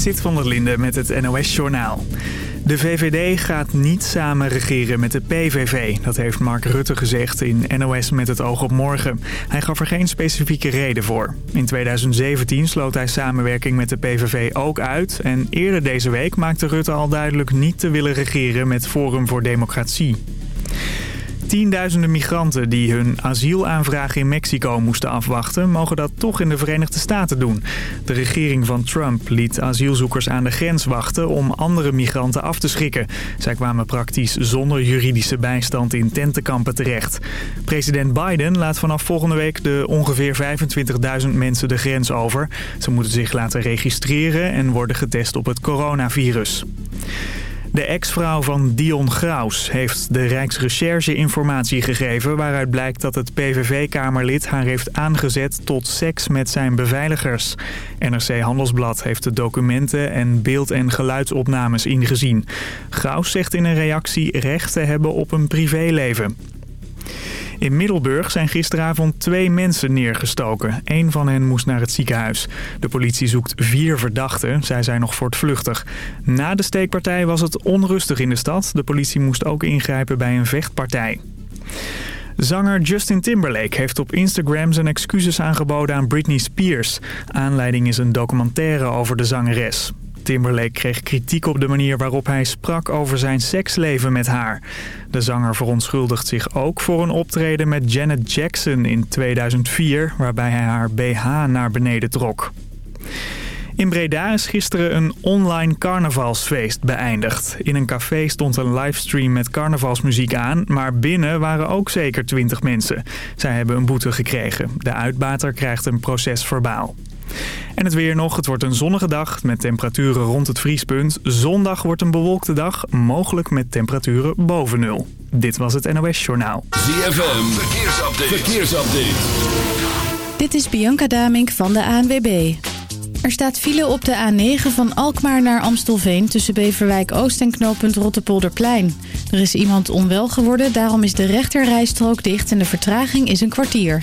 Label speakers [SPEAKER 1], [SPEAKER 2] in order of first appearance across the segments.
[SPEAKER 1] Sit van der Linde met het NOS-journaal. De VVD gaat niet samen regeren met de PVV. Dat heeft Mark Rutte gezegd in NOS met het oog op morgen. Hij gaf er geen specifieke reden voor. In 2017 sloot hij samenwerking met de PVV ook uit. En eerder deze week maakte Rutte al duidelijk niet te willen regeren met Forum voor Democratie. Tienduizenden migranten die hun asielaanvraag in Mexico moesten afwachten... mogen dat toch in de Verenigde Staten doen. De regering van Trump liet asielzoekers aan de grens wachten... om andere migranten af te schrikken. Zij kwamen praktisch zonder juridische bijstand in tentenkampen terecht. President Biden laat vanaf volgende week de ongeveer 25.000 mensen de grens over. Ze moeten zich laten registreren en worden getest op het coronavirus. De ex-vrouw van Dion Graus heeft de Rijksrecherche informatie gegeven... waaruit blijkt dat het PVV-kamerlid haar heeft aangezet tot seks met zijn beveiligers. NRC Handelsblad heeft de documenten en beeld- en geluidsopnames ingezien. Graus zegt in een reactie recht te hebben op een privéleven. In Middelburg zijn gisteravond twee mensen neergestoken. Eén van hen moest naar het ziekenhuis. De politie zoekt vier verdachten. Zij zijn nog voortvluchtig. Na de steekpartij was het onrustig in de stad. De politie moest ook ingrijpen bij een vechtpartij. Zanger Justin Timberlake heeft op Instagram zijn excuses aangeboden aan Britney Spears. Aanleiding is een documentaire over de zangeres. Timberlake kreeg kritiek op de manier waarop hij sprak over zijn seksleven met haar. De zanger verontschuldigt zich ook voor een optreden met Janet Jackson in 2004... waarbij hij haar BH naar beneden trok. In Breda is gisteren een online carnavalsfeest beëindigd. In een café stond een livestream met carnavalsmuziek aan... maar binnen waren ook zeker 20 mensen. Zij hebben een boete gekregen. De uitbater krijgt een proces verbaal. En het weer nog. Het wordt een zonnige dag met temperaturen rond het vriespunt. Zondag wordt een bewolkte dag, mogelijk met temperaturen boven nul. Dit was het NOS Journaal.
[SPEAKER 2] ZFM, verkeersupdate. verkeersupdate.
[SPEAKER 3] Dit is Bianca Damink van de ANWB. Er staat file op de A9 van Alkmaar naar Amstelveen... tussen Beverwijk Oost en knooppunt Rottepolderplein. Er is iemand onwel geworden, daarom is de rechterrijstrook dicht... en de vertraging is een kwartier.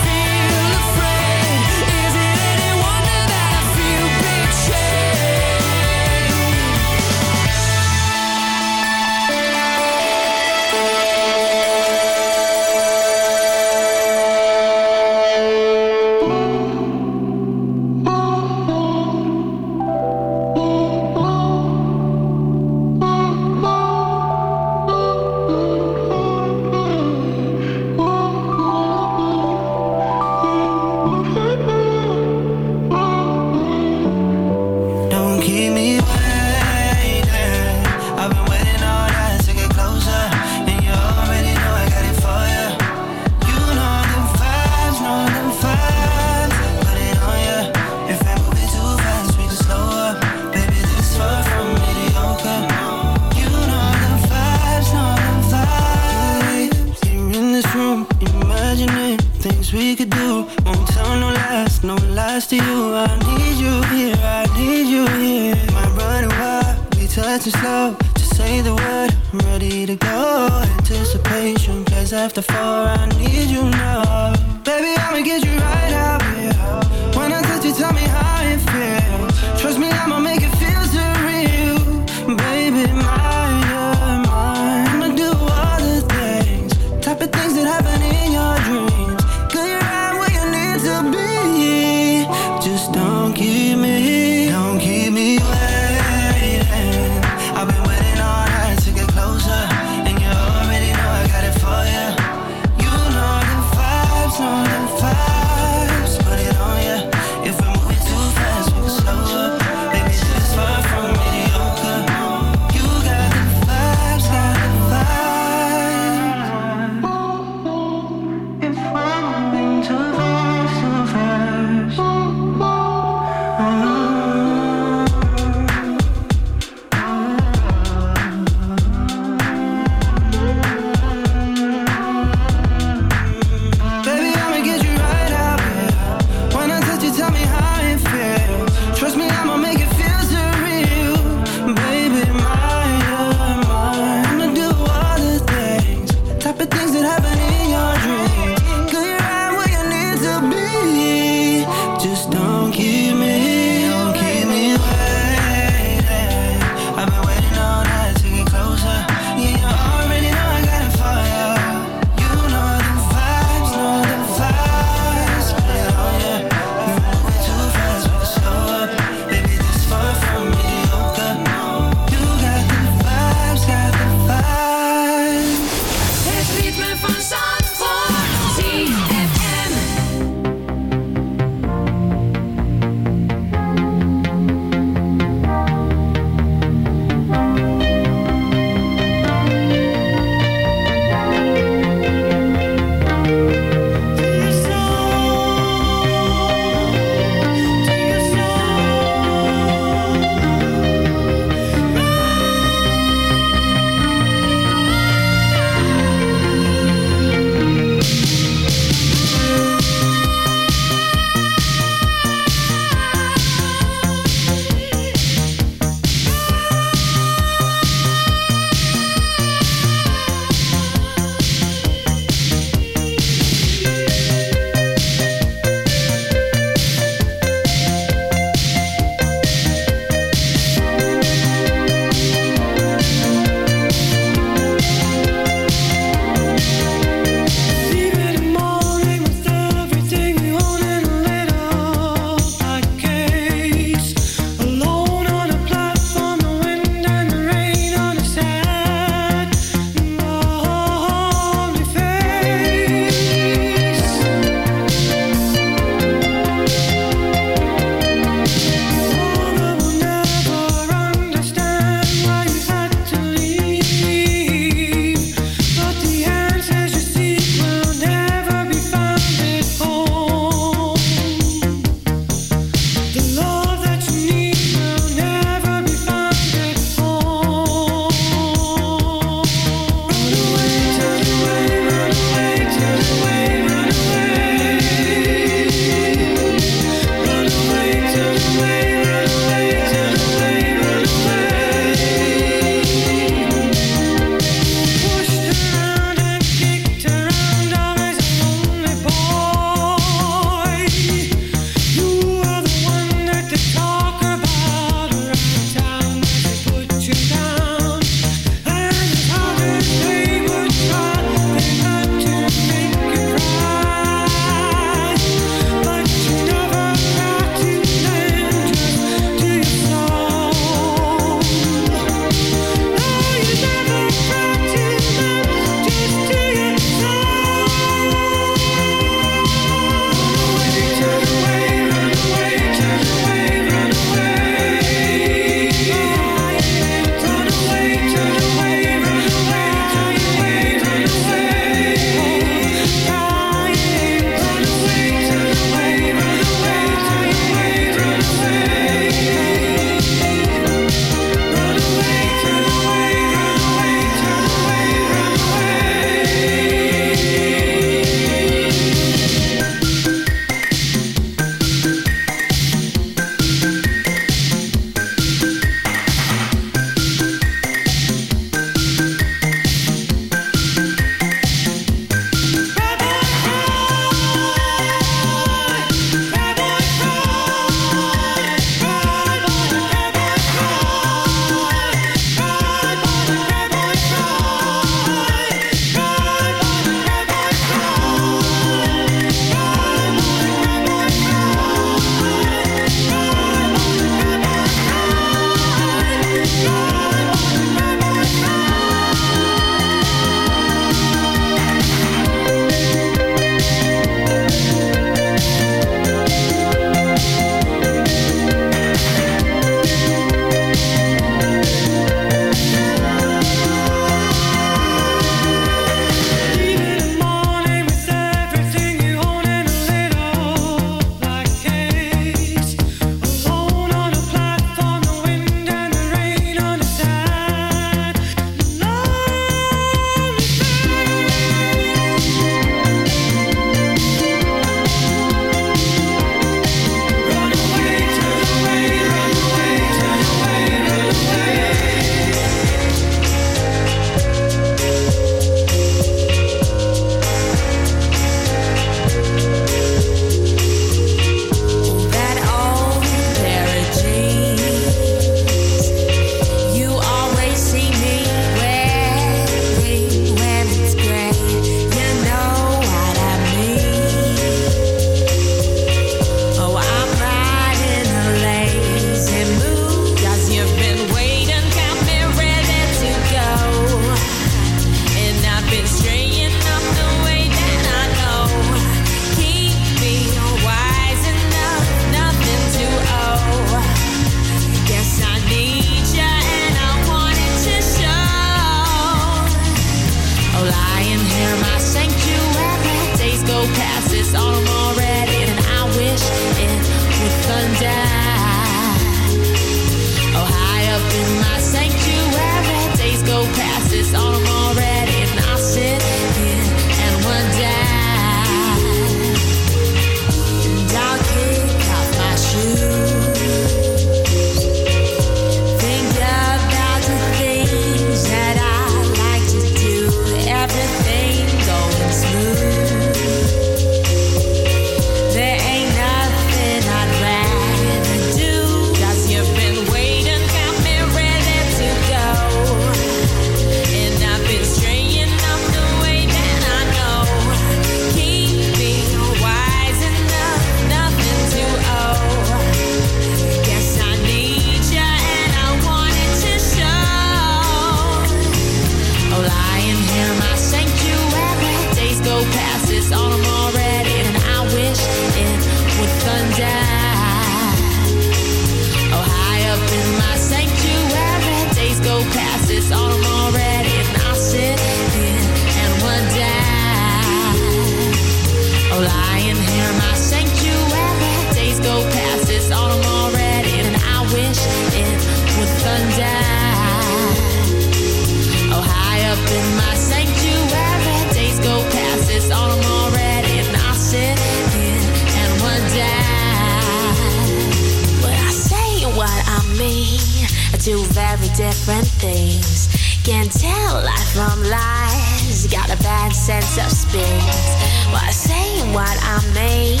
[SPEAKER 4] Do very different things. Can't tell life from lies, got a bad sense of space. While say what I mean,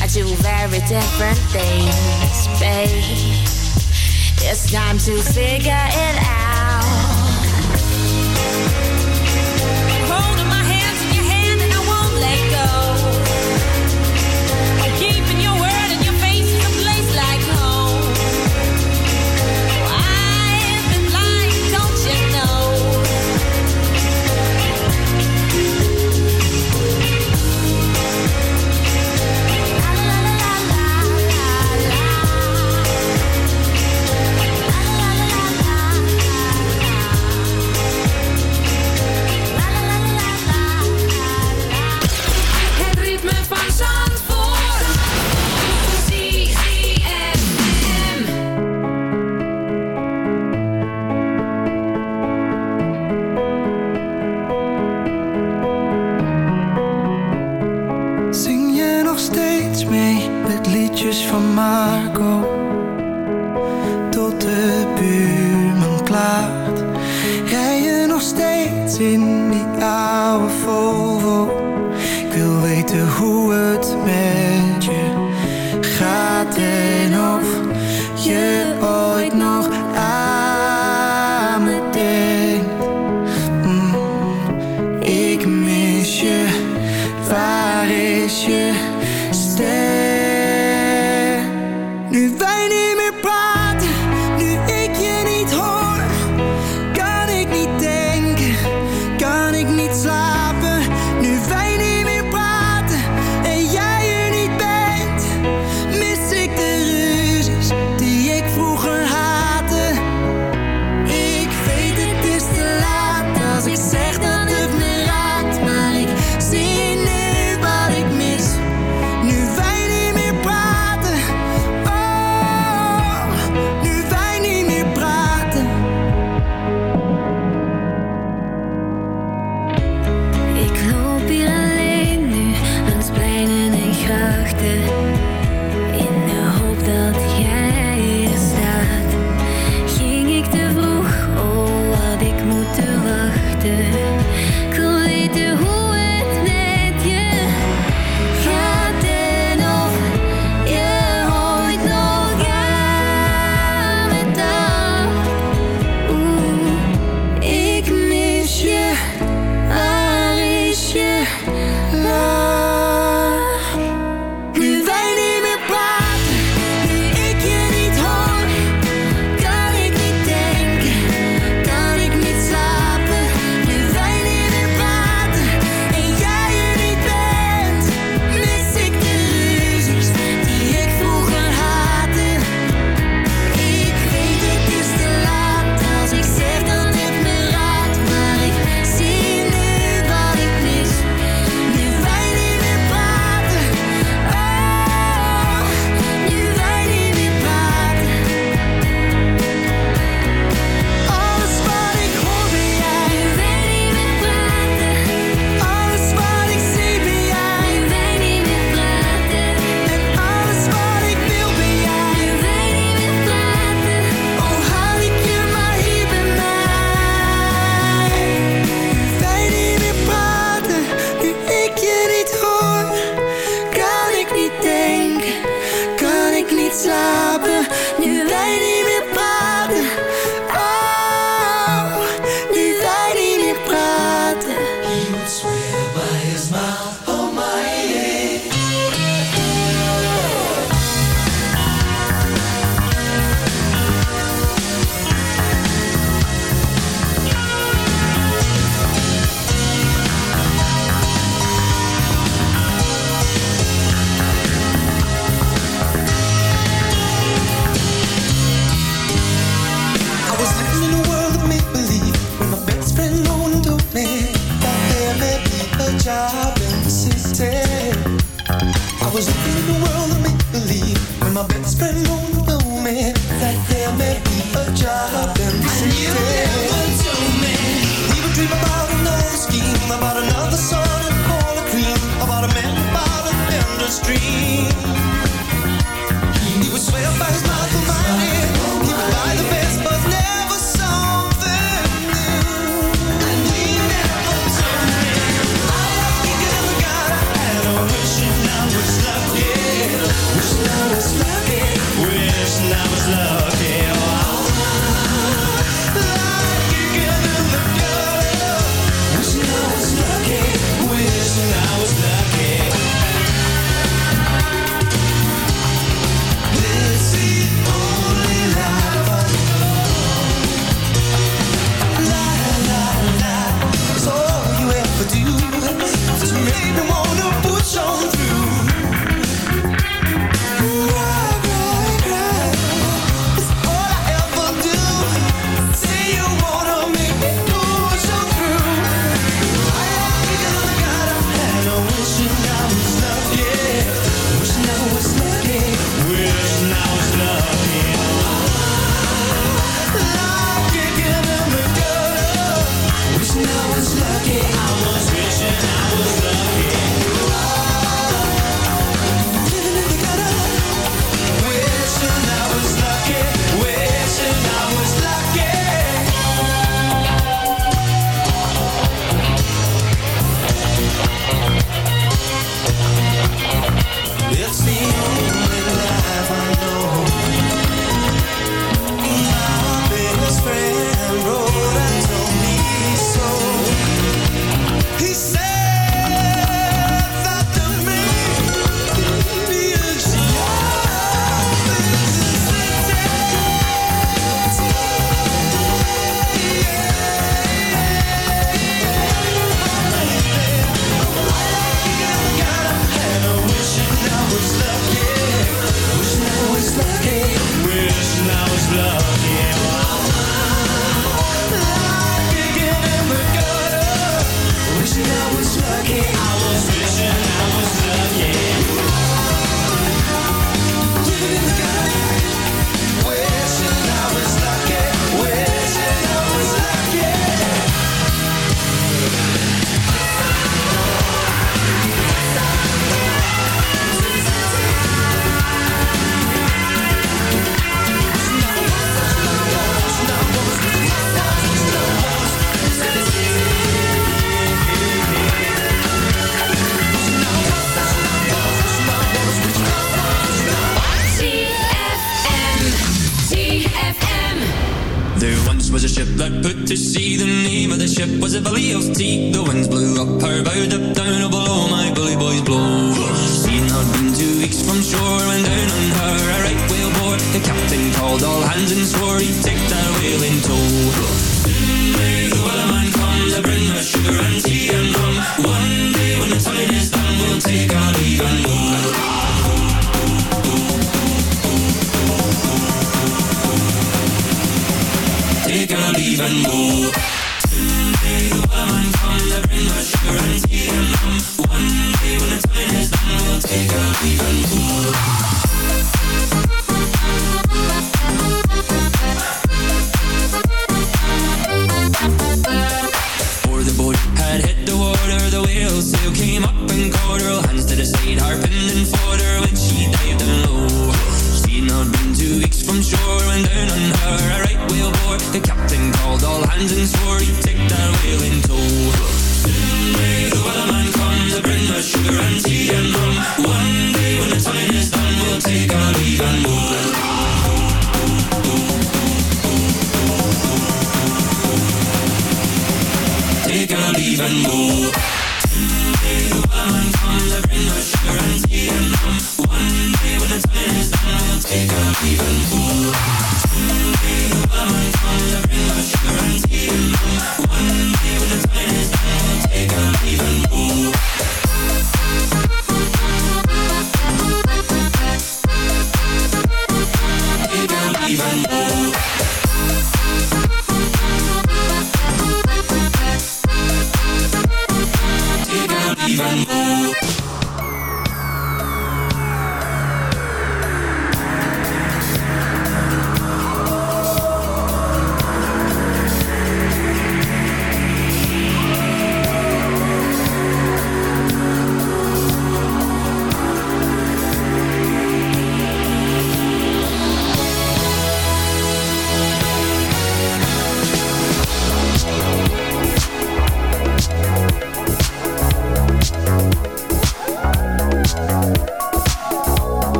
[SPEAKER 4] I do very different things, babe. It's time to figure it out.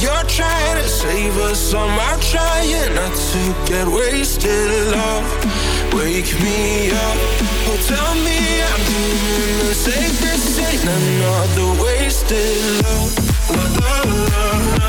[SPEAKER 5] you're trying to save us. I'm out trying not to get wasted. Love, wake me up. Oh, tell me I'm doing the safest. Ain't another wasted love. La la la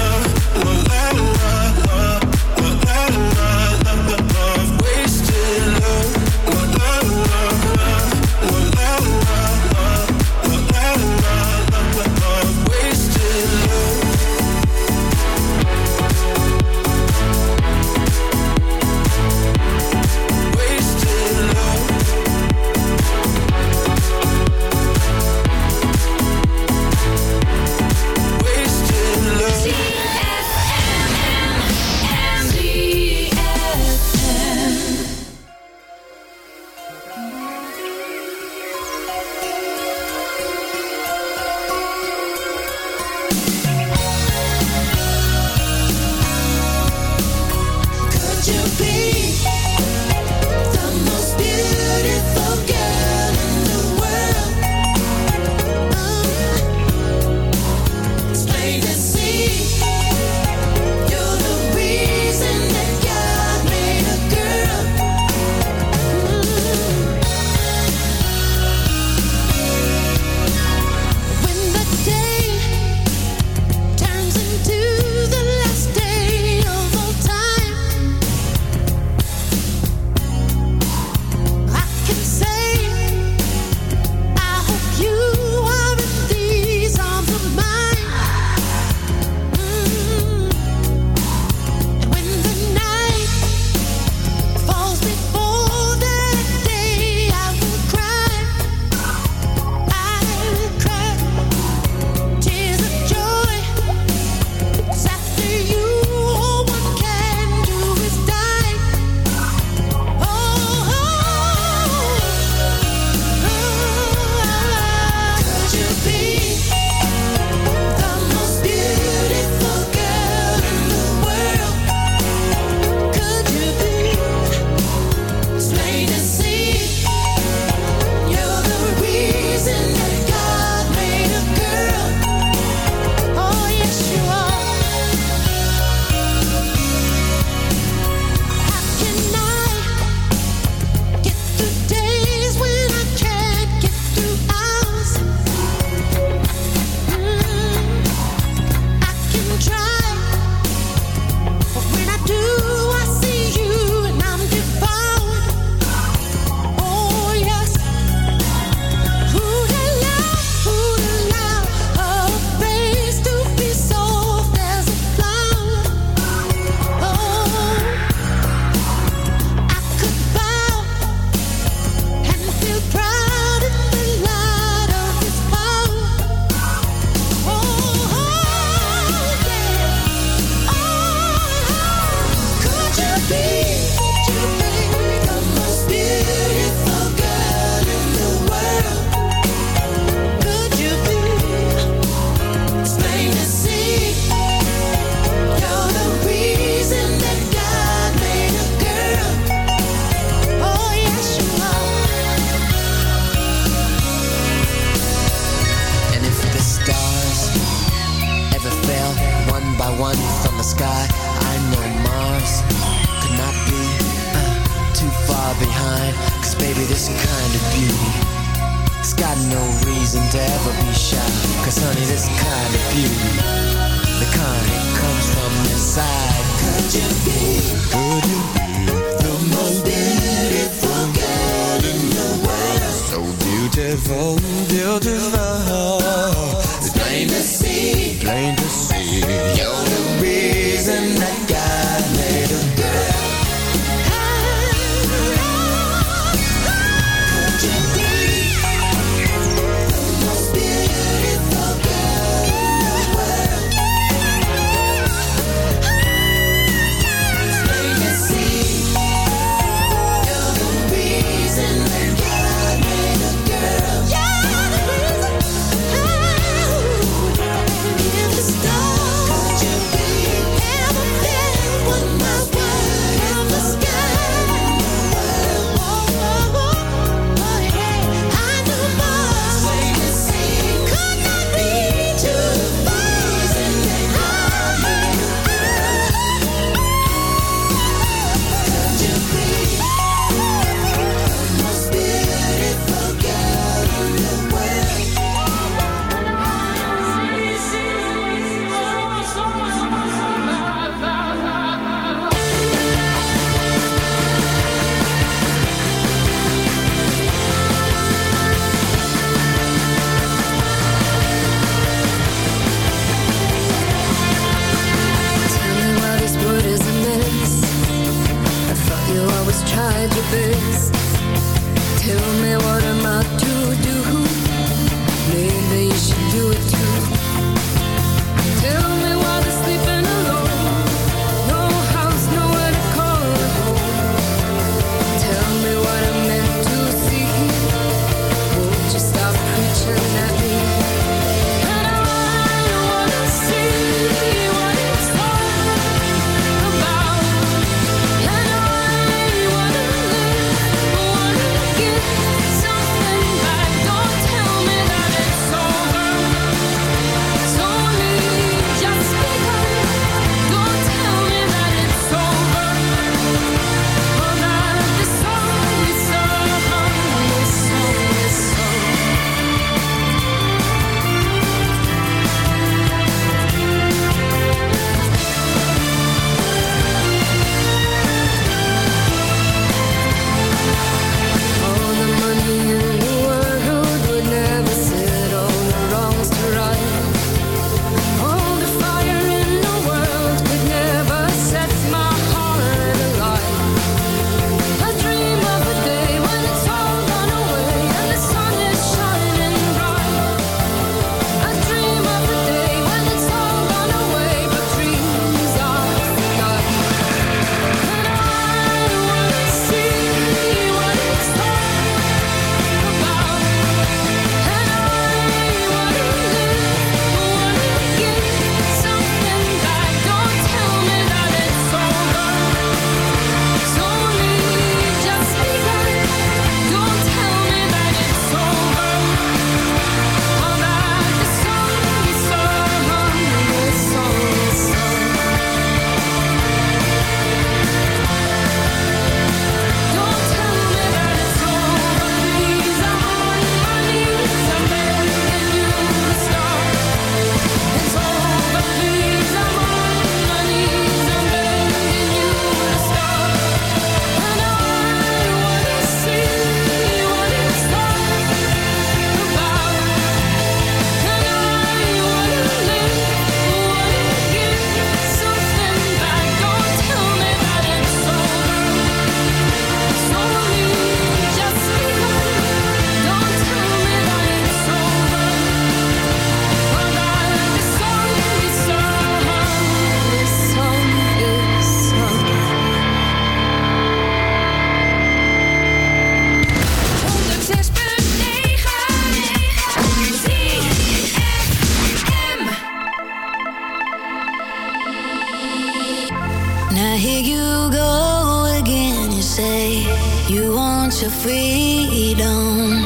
[SPEAKER 6] I hear you
[SPEAKER 7] go again. You say you want your freedom.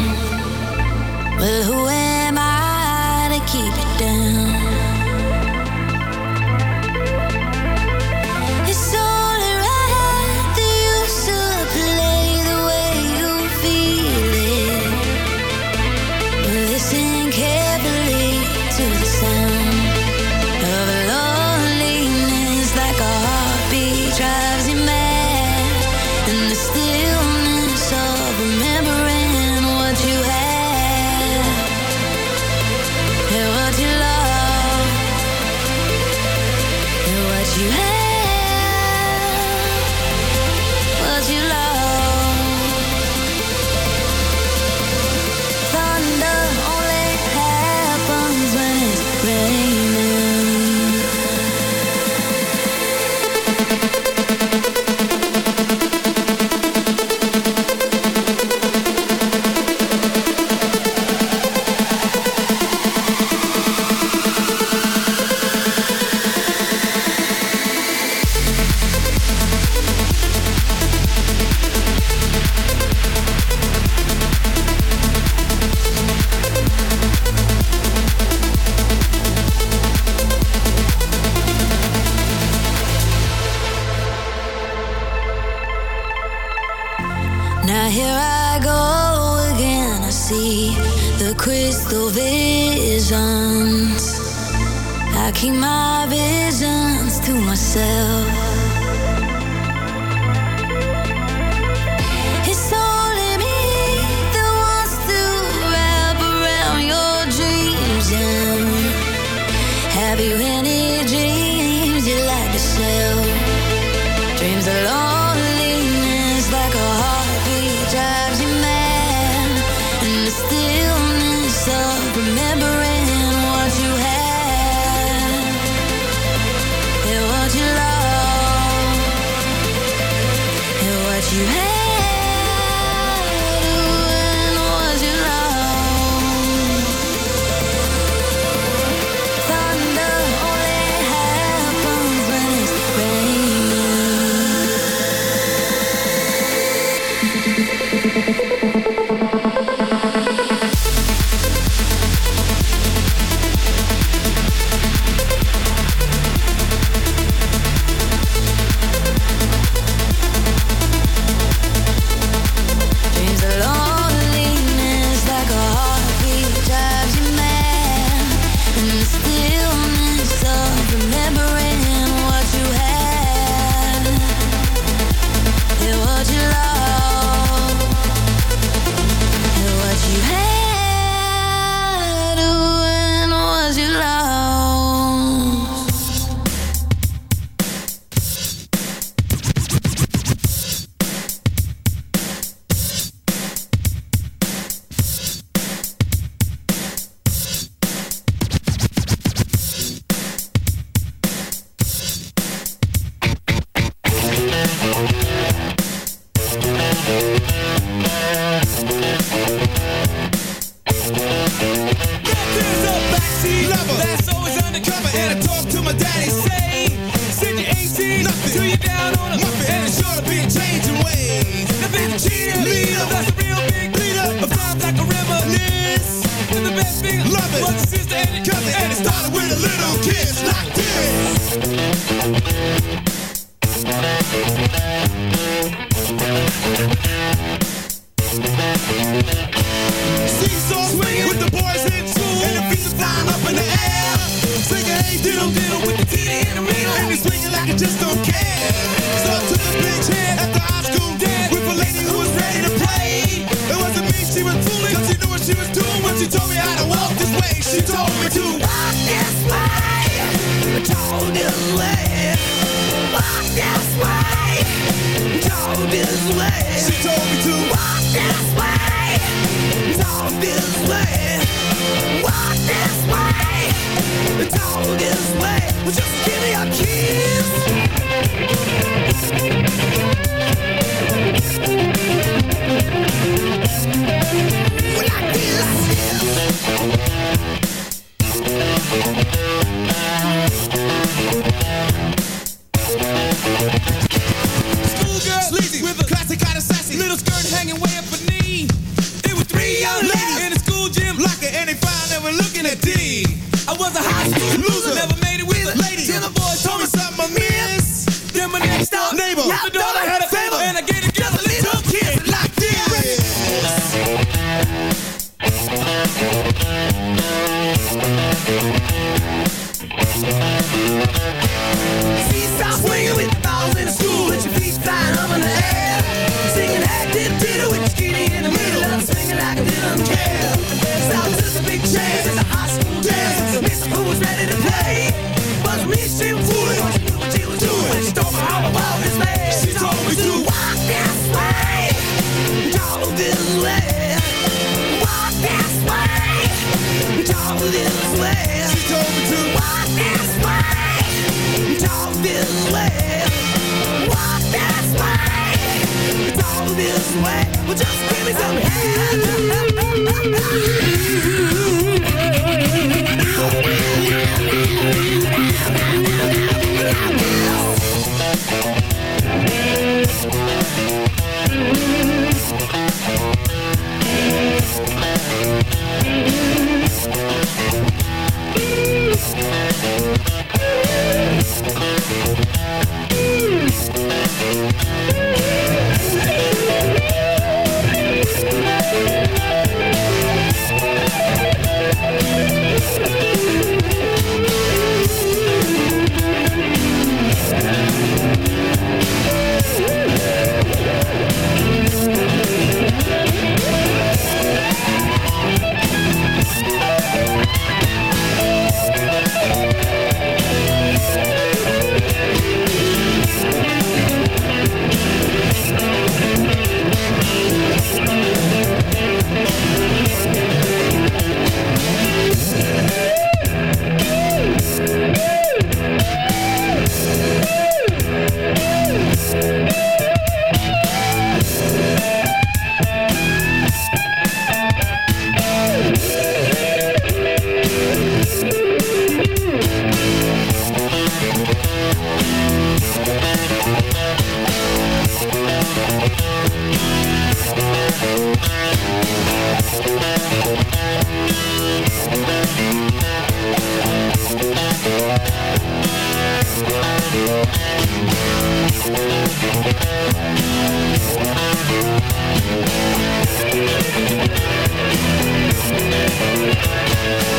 [SPEAKER 7] Well, who am
[SPEAKER 2] Thank